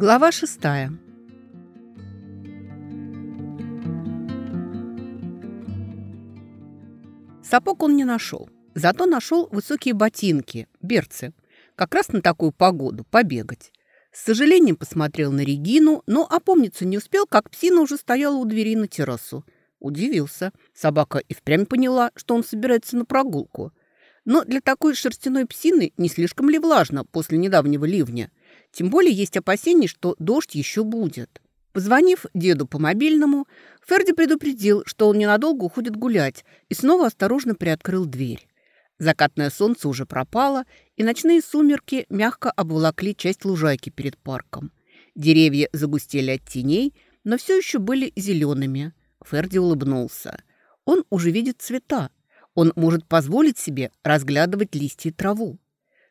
Глава шестая. Сапог он не нашел. Зато нашел высокие ботинки, берцы. Как раз на такую погоду, побегать. С сожалением посмотрел на Регину, но опомниться не успел, как псина уже стояла у двери на террасу. Удивился. Собака и впрямь поняла, что он собирается на прогулку. Но для такой шерстяной псины не слишком ли влажно после недавнего ливня? Тем более есть опасения, что дождь еще будет. Позвонив деду по мобильному, Ферди предупредил, что он ненадолго уходит гулять, и снова осторожно приоткрыл дверь. Закатное солнце уже пропало, и ночные сумерки мягко обволокли часть лужайки перед парком. Деревья загустели от теней, но все еще были зелеными. Ферди улыбнулся. Он уже видит цвета. Он может позволить себе разглядывать листья и траву.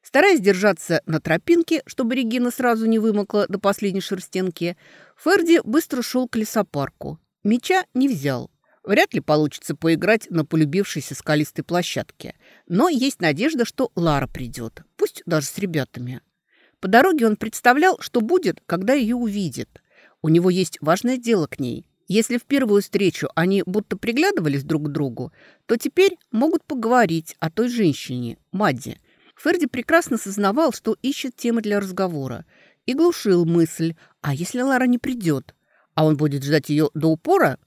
Стараясь держаться на тропинке, чтобы Регина сразу не вымокла до последней шерстенки, Ферди быстро шел к лесопарку. Меча не взял. Вряд ли получится поиграть на полюбившейся скалистой площадке. Но есть надежда, что Лара придет, пусть даже с ребятами. По дороге он представлял, что будет, когда ее увидит. У него есть важное дело к ней. Если в первую встречу они будто приглядывались друг к другу, то теперь могут поговорить о той женщине, Мадди, Ферди прекрасно сознавал, что ищет темы для разговора, и глушил мысль, а если Лара не придет? А он будет ждать ее до упора?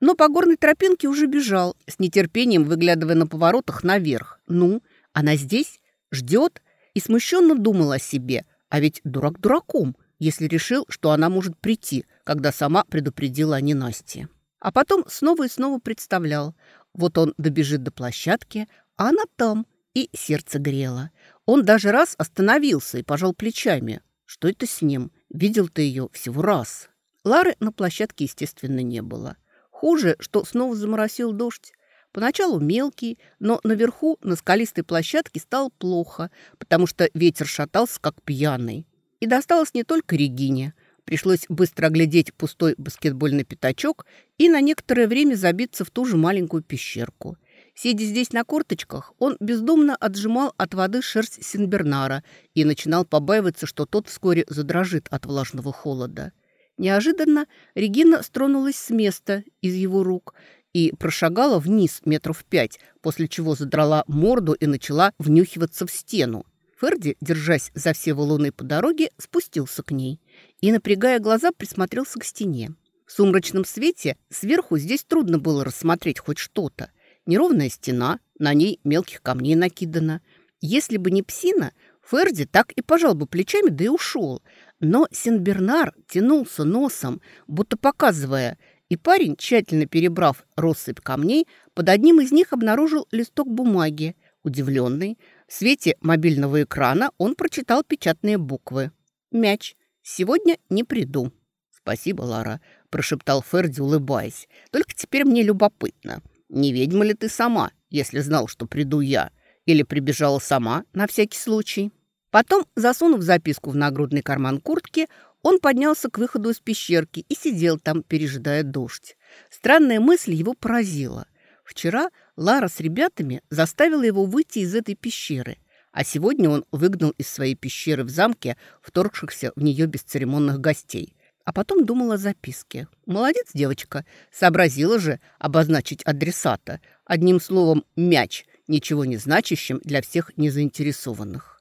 Но по горной тропинке уже бежал, с нетерпением выглядывая на поворотах наверх. Ну, она здесь, ждет, и смущенно думал о себе, а ведь дурак дураком, если решил, что она может прийти, когда сама предупредила о ненастье. А потом снова и снова представлял, вот он добежит до площадки, а она там – и сердце грело. Он даже раз остановился и пожал плечами. Что это с ним? Видел ты ее всего раз. Лары на площадке, естественно, не было. Хуже, что снова заморосил дождь. Поначалу мелкий, но наверху на скалистой площадке стало плохо, потому что ветер шатался, как пьяный. И досталось не только Регине. Пришлось быстро оглядеть пустой баскетбольный пятачок и на некоторое время забиться в ту же маленькую пещерку. Сидя здесь на корточках, он бездумно отжимал от воды шерсть Синбернара и начинал побаиваться, что тот вскоре задрожит от влажного холода. Неожиданно Регина стронулась с места из его рук и прошагала вниз метров пять, после чего задрала морду и начала внюхиваться в стену. Ферди, держась за все валуны по дороге, спустился к ней и, напрягая глаза, присмотрелся к стене. В сумрачном свете сверху здесь трудно было рассмотреть хоть что-то. Неровная стена, на ней мелких камней накидано. Если бы не псина, Ферди так и пожал бы плечами, да и ушел. Но Сенбернар тянулся носом, будто показывая, и парень, тщательно перебрав россыпь камней, под одним из них обнаружил листок бумаги. Удивленный, в свете мобильного экрана он прочитал печатные буквы. «Мяч. Сегодня не приду». «Спасибо, Лара», – прошептал Ферди, улыбаясь. «Только теперь мне любопытно. Не ведьма ли ты сама, если знал, что приду я? Или прибежала сама, на всякий случай?» Потом, засунув записку в нагрудный карман куртки, он поднялся к выходу из пещерки и сидел там, пережидая дождь. Странная мысль его поразила. Вчера Лара с ребятами заставила его выйти из этой пещеры, а сегодня он выгнал из своей пещеры в замке вторгшихся в нее бесцеремонных гостей. А потом думала о записке. Молодец девочка, сообразила же обозначить адресата. Одним словом, мяч, ничего не значащим для всех незаинтересованных.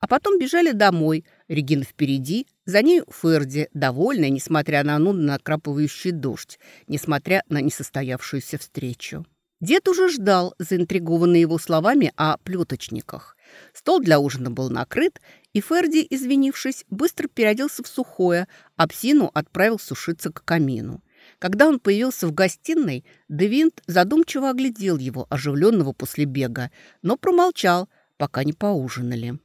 А потом бежали домой, Регина впереди, за ней Ферди, довольная, несмотря на нудно накрапывающий дождь, несмотря на несостоявшуюся встречу. Дед уже ждал, заинтригованный его словами о плеточниках. Стол для ужина был накрыт, и Ферди, извинившись, быстро переоделся в сухое, а псину отправил сушиться к камину. Когда он появился в гостиной, Девинт задумчиво оглядел его, оживленного после бега, но промолчал, пока не поужинали.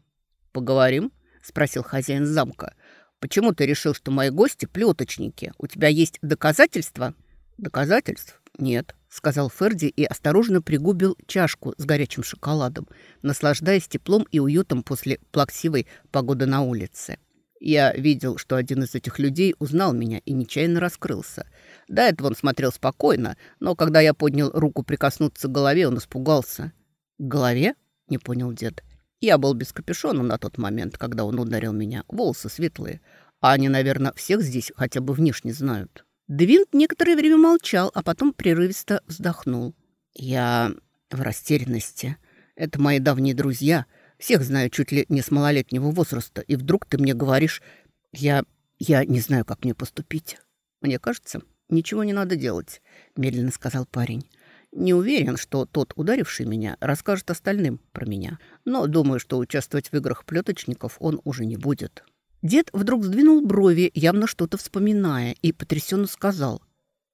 «Поговорим?» – спросил хозяин замка. «Почему ты решил, что мои гости – плеточники? У тебя есть доказательства?» «Доказательств? Нет», — сказал Ферди и осторожно пригубил чашку с горячим шоколадом, наслаждаясь теплом и уютом после плаксивой погоды на улице. Я видел, что один из этих людей узнал меня и нечаянно раскрылся. До этого он смотрел спокойно, но когда я поднял руку прикоснуться к голове, он испугался. «К голове?» — не понял дед. Я был без капюшона на тот момент, когда он ударил меня. Волосы светлые. А они, наверное, всех здесь хотя бы внешне знают. Двинт некоторое время молчал, а потом прерывисто вздохнул. «Я в растерянности. Это мои давние друзья. Всех знаю чуть ли не с малолетнего возраста. И вдруг ты мне говоришь, я... я не знаю, как мне поступить. Мне кажется, ничего не надо делать», — медленно сказал парень. «Не уверен, что тот, ударивший меня, расскажет остальным про меня. Но думаю, что участвовать в играх плеточников он уже не будет». Дед вдруг сдвинул брови, явно что-то вспоминая, и потрясенно сказал.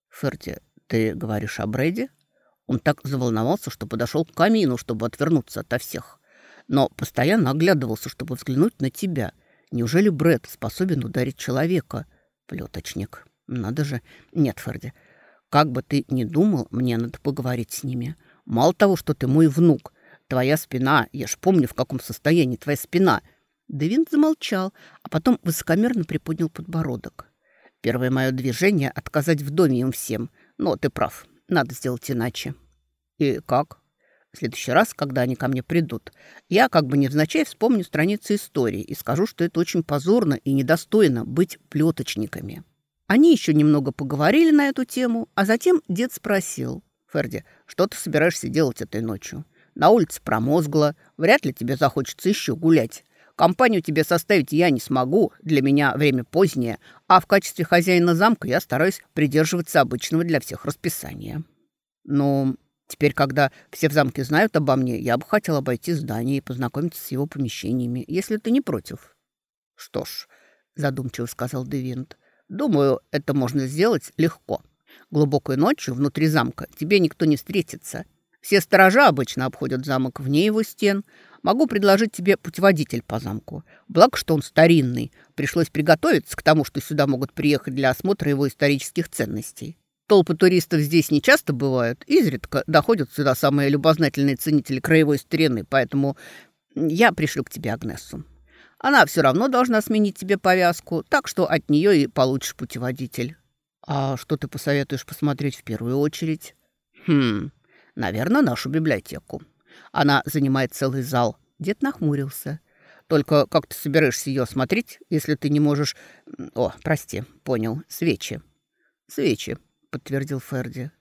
«Ферди, ты говоришь о Брэде?» Он так заволновался, что подошел к камину, чтобы отвернуться ото всех. Но постоянно оглядывался, чтобы взглянуть на тебя. Неужели Брэд способен ударить человека? Плеточник. Надо же. Нет, Ферди, как бы ты ни думал, мне надо поговорить с ними. Мало того, что ты мой внук, твоя спина, я ж помню, в каком состоянии твоя спина — Девинт замолчал, а потом высокомерно приподнял подбородок. Первое мое движение — отказать в доме им всем. Но ты прав, надо сделать иначе. И как? В следующий раз, когда они ко мне придут, я как бы невзначай вспомню страницы истории и скажу, что это очень позорно и недостойно быть плеточниками. Они еще немного поговорили на эту тему, а затем дед спросил. «Ферди, что ты собираешься делать этой ночью? На улице промозгло, вряд ли тебе захочется еще гулять. Компанию тебе составить я не смогу, для меня время позднее, а в качестве хозяина замка я стараюсь придерживаться обычного для всех расписания. Но теперь, когда все в замке знают обо мне, я бы хотел обойти здание и познакомиться с его помещениями, если ты не против. Что ж, задумчиво сказал Девинт, думаю, это можно сделать легко. Глубокой ночью внутри замка тебе никто не встретится. Все сторожа обычно обходят замок вне его стен, Могу предложить тебе путеводитель по замку. Благо, что он старинный. Пришлось приготовиться к тому, что сюда могут приехать для осмотра его исторических ценностей. Толпы туристов здесь не часто бывают. Изредка доходят сюда самые любознательные ценители краевой старины, поэтому я пришлю к тебе Агнесу. Она все равно должна сменить тебе повязку, так что от нее и получишь путеводитель. А что ты посоветуешь посмотреть в первую очередь? Хм, наверное, нашу библиотеку. Она занимает целый зал. Дед нахмурился. Только как ты собираешься ее смотреть, если ты не можешь... О, прости, понял, свечи. Свечи, подтвердил Ферди.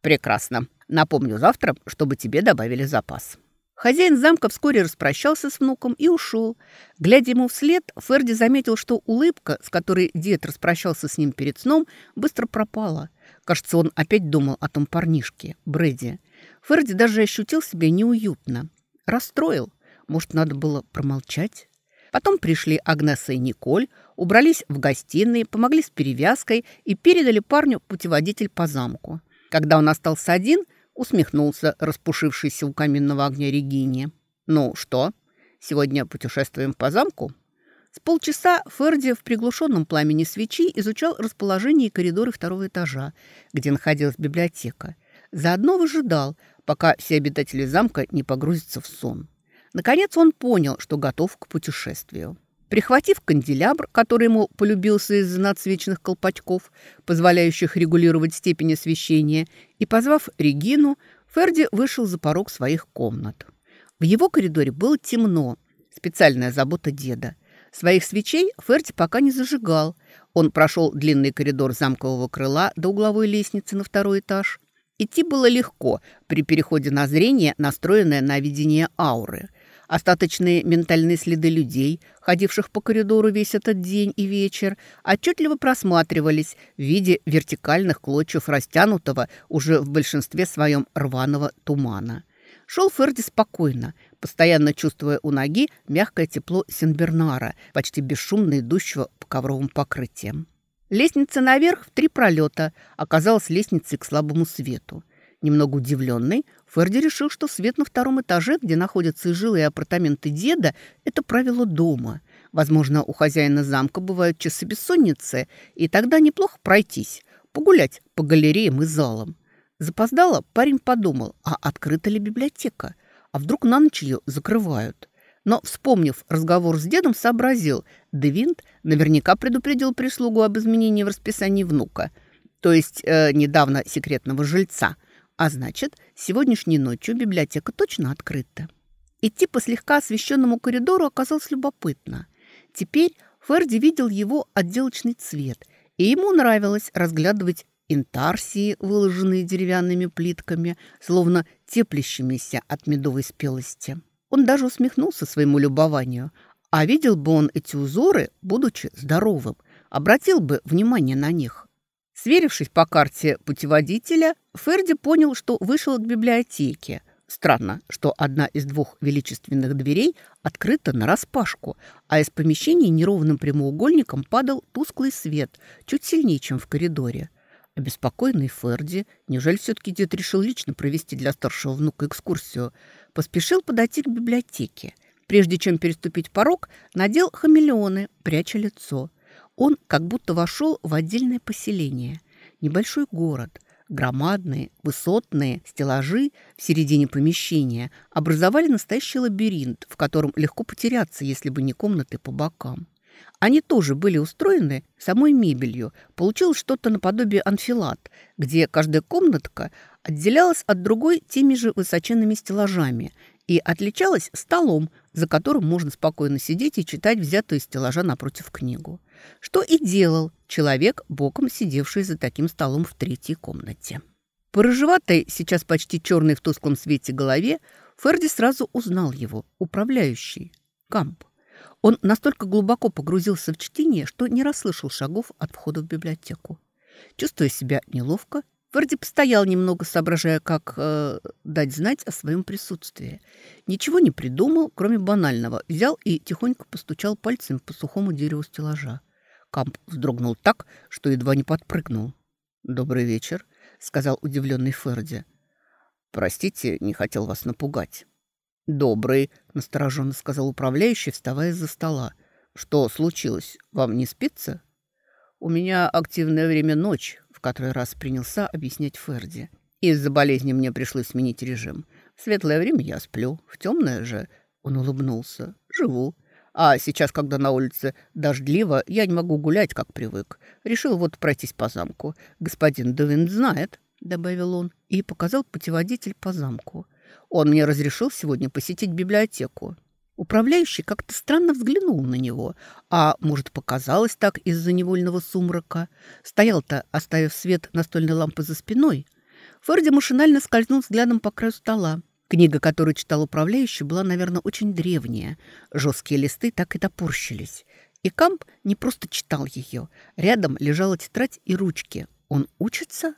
Прекрасно. Напомню завтра, чтобы тебе добавили запас. Хозяин замка вскоре распрощался с внуком и ушел. Глядя ему вслед, Ферди заметил, что улыбка, с которой дед распрощался с ним перед сном, быстро пропала. Кажется, он опять думал о том парнишке, Брэди. Ферди даже ощутил себя неуютно. Расстроил. Может, надо было промолчать? Потом пришли Агнеса и Николь, убрались в гостиной, помогли с перевязкой и передали парню путеводитель по замку. Когда он остался один, усмехнулся распушившийся у каминного огня Регине. «Ну что, сегодня путешествуем по замку?» С полчаса Ферди в приглушенном пламени свечи изучал расположение и коридоры второго этажа, где находилась библиотека – Заодно выжидал, пока все обитатели замка не погрузятся в сон. Наконец он понял, что готов к путешествию. Прихватив канделябр, который ему полюбился из-за надсвечных колпачков, позволяющих регулировать степень освещения, и позвав Регину, Ферди вышел за порог своих комнат. В его коридоре было темно, специальная забота деда. Своих свечей Ферди пока не зажигал. Он прошел длинный коридор замкового крыла до угловой лестницы на второй этаж – Идти было легко при переходе на зрение, настроенное на видение ауры. Остаточные ментальные следы людей, ходивших по коридору весь этот день и вечер, отчетливо просматривались в виде вертикальных клочьев растянутого уже в большинстве своем рваного тумана. Шел Ферди спокойно, постоянно чувствуя у ноги мягкое тепло Сенбернара, почти бесшумно идущего по ковровым покрытиям. Лестница наверх в три пролета оказалась лестницей к слабому свету. Немного удивленный, Ферди решил, что свет на втором этаже, где находятся и жилые апартаменты деда, это правило дома. Возможно, у хозяина замка бывают часы бессонницы, и тогда неплохо пройтись, погулять по галереям и залам. Запоздало, парень подумал, а открыта ли библиотека? А вдруг на ночь ее закрывают? Но, вспомнив разговор с дедом, сообразил, Девинт наверняка предупредил прислугу об изменении в расписании внука, то есть э, недавно секретного жильца. А значит, сегодняшней ночью библиотека точно открыта. Идти по слегка освещенному коридору оказалось любопытно. Теперь Ферди видел его отделочный цвет, и ему нравилось разглядывать интарсии, выложенные деревянными плитками, словно теплящимися от медовой спелости. Он даже усмехнулся своему любованию, а видел бы он эти узоры, будучи здоровым, обратил бы внимание на них. Сверившись по карте путеводителя, Ферди понял, что вышел к библиотеке. Странно, что одна из двух величественных дверей открыта нараспашку, а из помещения неровным прямоугольником падал тусклый свет, чуть сильнее, чем в коридоре. Обеспокоенный Ферди, неужели все-таки дед решил лично провести для старшего внука экскурсию, поспешил подойти к библиотеке. Прежде чем переступить порог, надел хамелеоны, пряча лицо. Он как будто вошел в отдельное поселение. Небольшой город. Громадные, высотные стеллажи в середине помещения образовали настоящий лабиринт, в котором легко потеряться, если бы не комнаты по бокам. Они тоже были устроены самой мебелью. Получилось что-то наподобие анфилат, где каждая комнатка отделялась от другой теми же высоченными стеллажами и отличалась столом, за которым можно спокойно сидеть и читать взятую из стеллажа напротив книгу. Что и делал человек, боком сидевший за таким столом в третьей комнате. По рыжеватой, сейчас почти черной в тусклом свете голове, Ферди сразу узнал его, управляющий, Камп. Он настолько глубоко погрузился в чтение, что не расслышал шагов от входа в библиотеку. Чувствуя себя неловко, Ферди постоял немного, соображая, как э, дать знать о своем присутствии. Ничего не придумал, кроме банального. Взял и тихонько постучал пальцем по сухому дереву стеллажа. Камп вздрогнул так, что едва не подпрыгнул. «Добрый вечер», — сказал удивленный Ферди. «Простите, не хотел вас напугать». «Добрый», — настороженно сказал управляющий, вставая из-за стола. «Что случилось? Вам не спится?» «У меня активное время ночь», — в который раз принялся объяснять Ферди. «Из-за болезни мне пришлось сменить режим. В светлое время я сплю, в темное же...» Он улыбнулся. «Живу. А сейчас, когда на улице дождливо, я не могу гулять, как привык. Решил вот пройтись по замку. Господин Довин знает», — добавил он, и показал путеводитель по замку. Он мне разрешил сегодня посетить библиотеку. Управляющий как-то странно взглянул на него, а, может, показалось так из-за невольного сумрака. Стоял-то, оставив свет настольной лампы за спиной. Ферди машинально скользнул взглядом по краю стола. Книга, которую читал управляющий, была, наверное, очень древняя. Жесткие листы так и топорщились. И Камп не просто читал ее. Рядом лежала тетрадь и ручки. Он учится?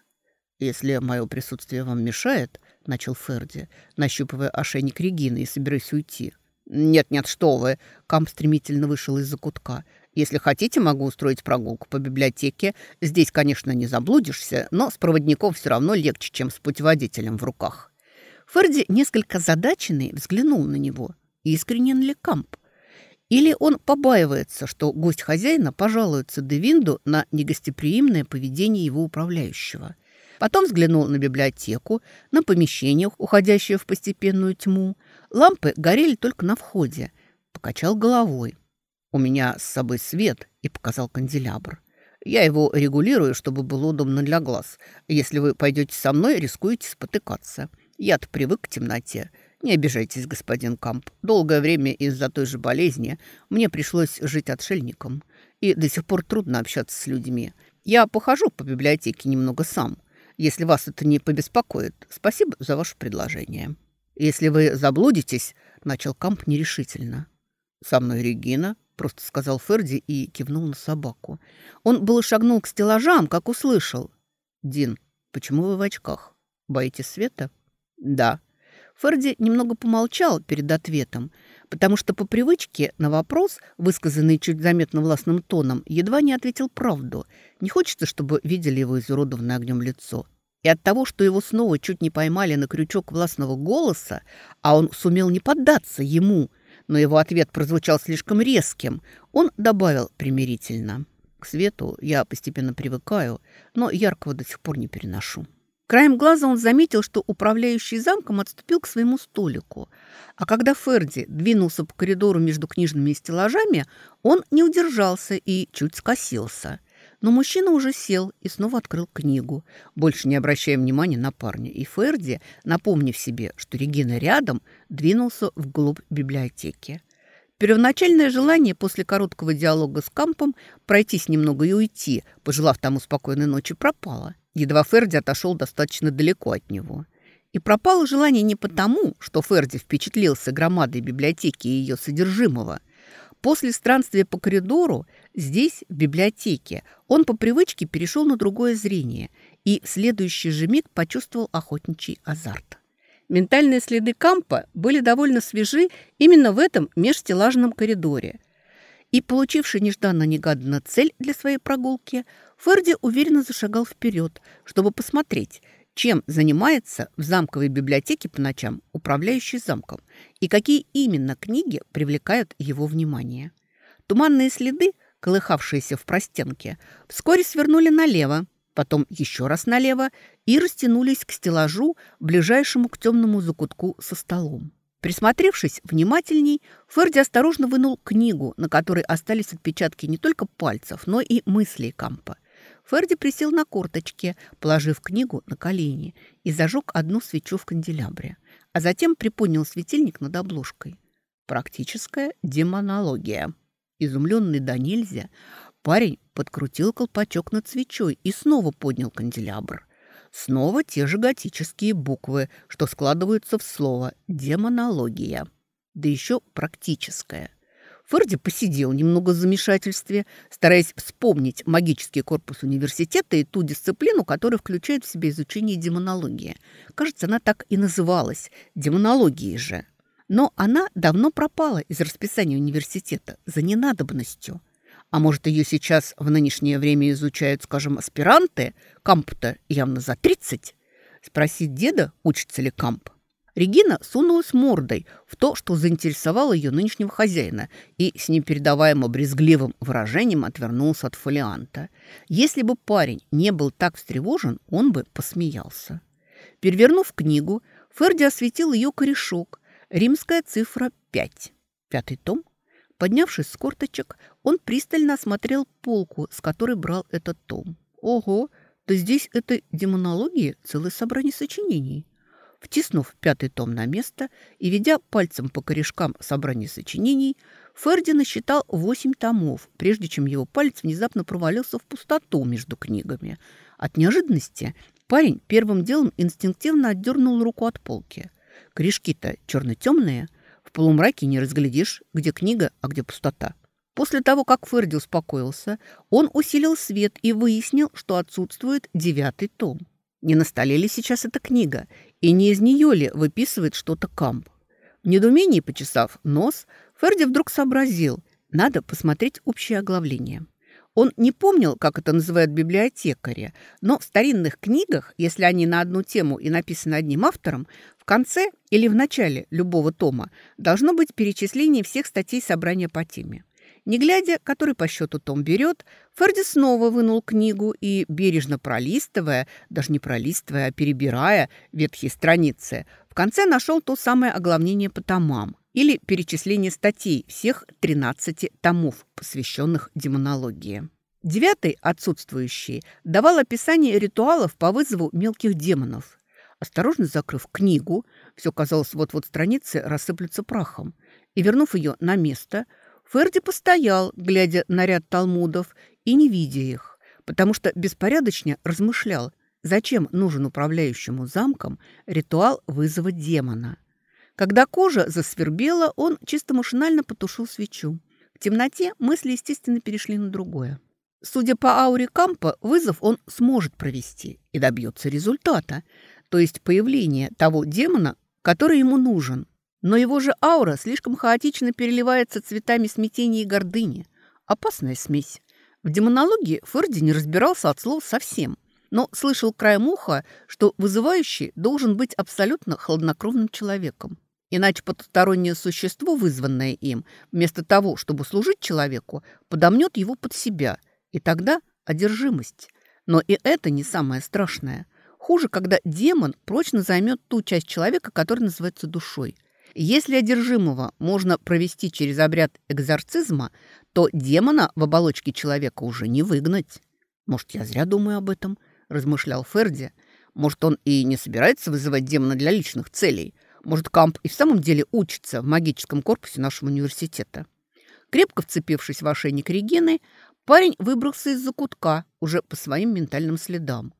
Если мое присутствие вам мешает, начал Ферди, нащупывая ошейник Регины и собираясь уйти. «Нет-нет, что вы!» Камп стремительно вышел из-за кутка. «Если хотите, могу устроить прогулку по библиотеке. Здесь, конечно, не заблудишься, но с проводником все равно легче, чем с путеводителем в руках». Ферди, несколько задаченный, взглянул на него. Искренен ли Камп? Или он побаивается, что гость хозяина пожалуется Девинду на негостеприимное поведение его управляющего – Потом взглянул на библиотеку, на помещение, уходящее в постепенную тьму. Лампы горели только на входе. Покачал головой. «У меня с собой свет», и показал канделябр. «Я его регулирую, чтобы было удобно для глаз. Если вы пойдете со мной, рискуете спотыкаться. Я-то привык к темноте. Не обижайтесь, господин Камп. Долгое время из-за той же болезни мне пришлось жить отшельником. И до сих пор трудно общаться с людьми. Я похожу по библиотеке немного сам если вас это не побеспокоит. Спасибо за ваше предложение. Если вы заблудитесь, начал Камп нерешительно. Со мной Регина, просто сказал Ферди и кивнул на собаку. Он было шагнул к стеллажам, как услышал. Дин, почему вы в очках? Боитесь света? Да. Ферди немного помолчал перед ответом, потому что по привычке на вопрос, высказанный чуть заметно властным тоном, едва не ответил правду. Не хочется, чтобы видели его изуродованное огнем лицо. И от того, что его снова чуть не поймали на крючок властного голоса, а он сумел не поддаться ему, но его ответ прозвучал слишком резким, он добавил примирительно. «К свету я постепенно привыкаю, но яркого до сих пор не переношу». Краем глаза он заметил, что управляющий замком отступил к своему столику. А когда Ферди двинулся по коридору между книжными стеллажами, он не удержался и чуть скосился. Но мужчина уже сел и снова открыл книгу, больше не обращая внимания на парня. И Ферди, напомнив себе, что Регина рядом, двинулся вглубь библиотеки. Первоначальное желание после короткого диалога с Кампом пройтись немного и уйти, пожелав тому спокойной ночи, пропало. Едва Ферди отошел достаточно далеко от него. И пропало желание не потому, что Ферди впечатлился громадой библиотеки и ее содержимого. После странствия по коридору здесь, в библиотеке, он по привычке перешел на другое зрение и в следующий же миг почувствовал охотничий азарт. Ментальные следы Кампа были довольно свежи именно в этом межстеллажном коридоре. И, получивший нежданно-негаданно цель для своей прогулки, Ферди уверенно зашагал вперед, чтобы посмотреть, чем занимается в замковой библиотеке по ночам управляющий замком и какие именно книги привлекают его внимание. Туманные следы, колыхавшиеся в простенке, вскоре свернули налево, потом еще раз налево и растянулись к стеллажу, ближайшему к темному закутку со столом. Присмотревшись внимательней, Ферди осторожно вынул книгу, на которой остались отпечатки не только пальцев, но и мыслей Кампа. Ферди присел на корточки, положив книгу на колени, и зажег одну свечу в канделябре, а затем приподнял светильник над обложкой. Практическая демонология. Изумленный до нельзя, Парень подкрутил колпачок над свечой и снова поднял канделябр. Снова те же готические буквы, что складываются в слово «демонология». Да еще практическое. Ферди посидел немного в замешательстве, стараясь вспомнить магический корпус университета и ту дисциплину, которая включает в себя изучение демонологии. Кажется, она так и называлась – демонологией же. Но она давно пропала из расписания университета за ненадобностью. А может, ее сейчас в нынешнее время изучают, скажем, аспиранты? Камп-то явно за 30. Спросить деда, учится ли Камп. Регина сунулась мордой в то, что заинтересовало ее нынешнего хозяина, и с непередаваемо брезгливым выражением отвернулся от фолианта. Если бы парень не был так встревожен, он бы посмеялся. Перевернув книгу, Ферди осветил ее корешок. Римская цифра 5. Пятый том Поднявшись с корточек, он пристально осмотрел полку, с которой брал этот том. Ого, да здесь это демонология, целое собрание сочинений. Втиснув пятый том на место и ведя пальцем по корешкам собрания сочинений, Ферди насчитал восемь томов, прежде чем его палец внезапно провалился в пустоту между книгами. От неожиданности парень первым делом инстинктивно отдернул руку от полки. Корешки-то черно-темные – в полумраке не разглядишь, где книга, а где пустота. После того, как Ферди успокоился, он усилил свет и выяснил, что отсутствует девятый том. Не на столе ли сейчас эта книга, и не из нее ли выписывает что-то Камп. В недоумении почесав нос, Ферди вдруг сообразил, надо посмотреть общее оглавление. Он не помнил, как это называют библиотекари, но в старинных книгах, если они на одну тему и написаны одним автором, в конце или в начале любого тома должно быть перечисление всех статей собрания по теме. Не глядя, который по счету том берет, Ферди снова вынул книгу и, бережно пролистывая, даже не пролистывая, а перебирая ветхие страницы, в конце нашел то самое оглавление по томам или перечисление статей всех 13 томов, посвященных демонологии. Девятый, отсутствующий, давал описание ритуалов по вызову мелких демонов. Осторожно закрыв книгу, все казалось, вот-вот страницы рассыплются прахом, и, вернув ее на место, Ферди постоял, глядя на ряд талмудов и не видя их, потому что беспорядочно размышлял, зачем нужен управляющему замком ритуал вызова демона – когда кожа засвербела, он чисто машинально потушил свечу. В темноте мысли, естественно, перешли на другое. Судя по ауре Кампа, вызов он сможет провести и добьется результата, то есть появления того демона, который ему нужен. Но его же аура слишком хаотично переливается цветами смятения и гордыни. Опасная смесь. В демонологии Ферди не разбирался от слов совсем, но слышал краем уха, что вызывающий должен быть абсолютно хладнокровным человеком. Иначе потустороннее существо, вызванное им, вместо того, чтобы служить человеку, подомнет его под себя. И тогда одержимость. Но и это не самое страшное. Хуже, когда демон прочно займет ту часть человека, которая называется душой. Если одержимого можно провести через обряд экзорцизма, то демона в оболочке человека уже не выгнать. «Может, я зря думаю об этом?» – размышлял Ферди. «Может, он и не собирается вызывать демона для личных целей?» Может, Камп и в самом деле учится в магическом корпусе нашего университета. Крепко вцепившись в ошейник Регины, парень выбрался из-за кутка уже по своим ментальным следам.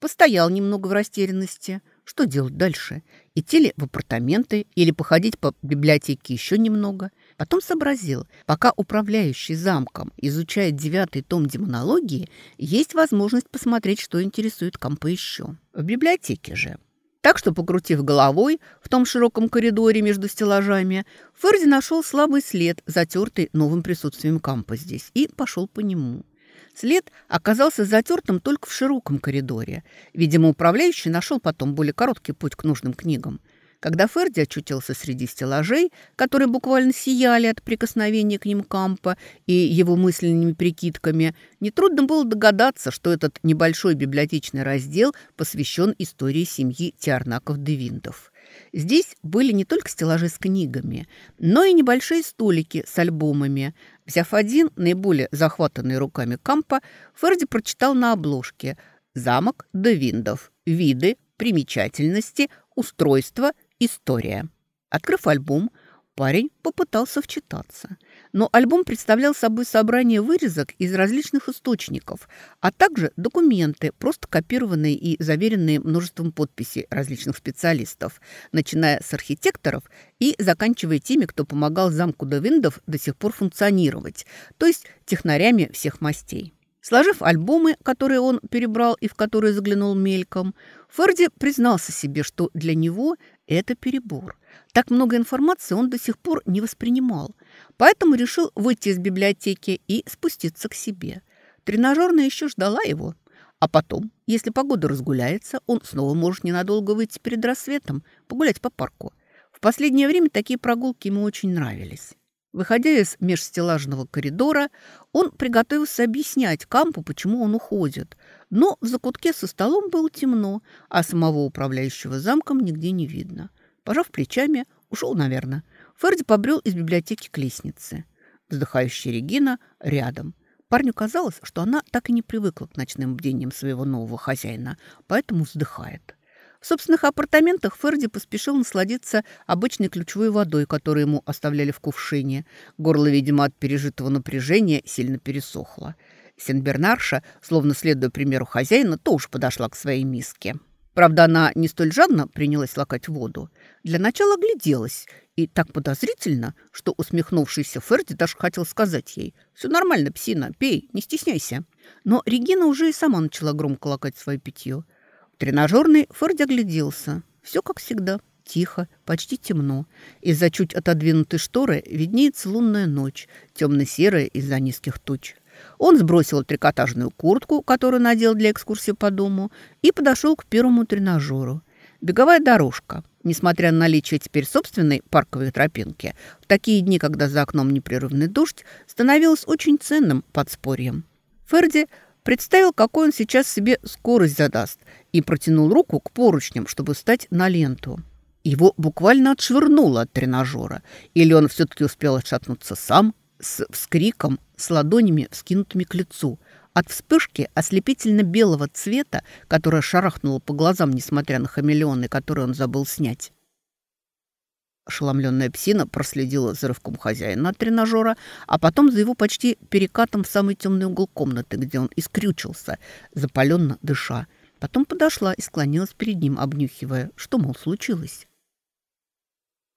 Постоял немного в растерянности. Что делать дальше? Идти ли в апартаменты или походить по библиотеке еще немного? Потом сообразил, пока управляющий замком изучает девятый том демонологии, есть возможность посмотреть, что интересует компа еще. В библиотеке же. Так что, покрутив головой в том широком коридоре между стеллажами, Ферди нашел слабый след, затертый новым присутствием кампа здесь, и пошел по нему. След оказался затертым только в широком коридоре. Видимо, управляющий нашел потом более короткий путь к нужным книгам. Когда Ферди очутился среди стеллажей, которые буквально сияли от прикосновения к ним Кампа и его мысленными прикидками, нетрудно было догадаться, что этот небольшой библиотечный раздел посвящен истории семьи Тиарнаков-де Здесь были не только стеллажи с книгами, но и небольшие столики с альбомами. Взяв один, наиболее захватанный руками Кампа, Ферди прочитал на обложке «Замок Девиндов. Виды, примечательности, устройство История. Открыв альбом, парень попытался вчитаться. Но альбом представлял собой собрание вырезок из различных источников, а также документы, просто копированные и заверенные множеством подписей различных специалистов, начиная с архитекторов и заканчивая теми, кто помогал замку Девиндов до сих пор функционировать, то есть технарями всех мастей. Сложив альбомы, которые он перебрал и в которые заглянул мельком, Ферди признался себе, что для него это перебор. Так много информации он до сих пор не воспринимал, поэтому решил выйти из библиотеки и спуститься к себе. Тренажерная еще ждала его. А потом, если погода разгуляется, он снова может ненадолго выйти перед рассветом, погулять по парку. В последнее время такие прогулки ему очень нравились. Выходя из межстеллажного коридора, он приготовился объяснять Кампу, почему он уходит. Но в закутке со столом было темно, а самого управляющего замком нигде не видно. Пожав плечами, ушел, наверное. Ферди побрел из библиотеки к лестнице. Вздыхающая Регина рядом. Парню казалось, что она так и не привыкла к ночным бдениям своего нового хозяина, поэтому вздыхает. В собственных апартаментах Ферди поспешил насладиться обычной ключевой водой, которую ему оставляли в кувшине. Горло, видимо, от пережитого напряжения сильно пересохло. Сенбернарша, словно следуя примеру хозяина, тоже подошла к своей миске. Правда, она не столь жадно принялась лакать воду. Для начала гляделась, и так подозрительно, что усмехнувшийся Ферди даже хотел сказать ей «Все нормально, псина, пей, не стесняйся». Но Регина уже и сама начала громко лакать свое питье – тренажерный Ферди огляделся. Все как всегда. Тихо, почти темно. Из-за чуть отодвинутой шторы виднеется лунная ночь, темно-серая из-за низких туч. Он сбросил трикотажную куртку, которую надел для экскурсии по дому, и подошел к первому тренажеру. Беговая дорожка. Несмотря на наличие теперь собственной парковой тропинки, в такие дни, когда за окном непрерывный дождь, становилась очень ценным подспорьем. Ферди представил, какой он сейчас себе скорость задаст, и протянул руку к поручням, чтобы встать на ленту. Его буквально отшвырнуло от тренажера, или он все-таки успел отшатнуться сам, с вскриком, с ладонями, вскинутыми к лицу, от вспышки ослепительно-белого цвета, которая шарахнула по глазам, несмотря на хамелеоны, которые он забыл снять. Ошеломленная псина проследила за рывком хозяина тренажера, а потом за его почти перекатом в самый темный угол комнаты, где он искрючился, запаленно дыша. Потом подошла и склонилась перед ним, обнюхивая, что, мол, случилось.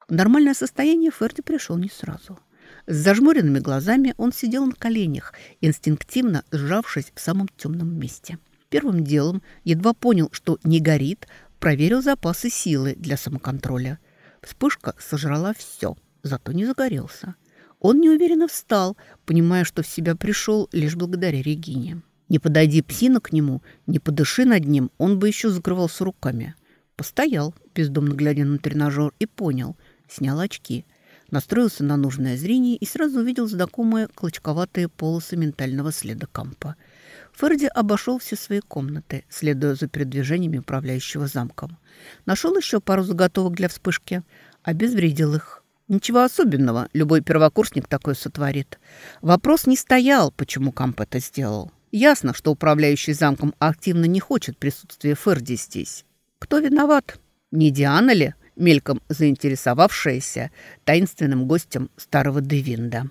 В нормальное состояние Ферди пришел не сразу. С зажмуренными глазами он сидел на коленях, инстинктивно сжавшись в самом темном месте. Первым делом, едва понял, что не горит, проверил запасы силы для самоконтроля. Вспышка сожрала все, зато не загорелся. Он неуверенно встал, понимая, что в себя пришел лишь благодаря Регине. Не подойди псина к нему, не подыши над ним, он бы еще закрывался руками. Постоял, бездомно глядя на тренажер, и понял. Снял очки. Настроился на нужное зрение и сразу увидел знакомые клочковатые полосы ментального следа Кампа. Ферди обошел все свои комнаты, следуя за передвижениями управляющего замком. Нашел еще пару заготовок для вспышки, обезвредил их. Ничего особенного, любой первокурсник такое сотворит. Вопрос не стоял, почему Камп это сделал. Ясно, что управляющий замком активно не хочет присутствия Ферди здесь. Кто виноват? Не Диана ли, мельком заинтересовавшаяся таинственным гостем старого Девинда?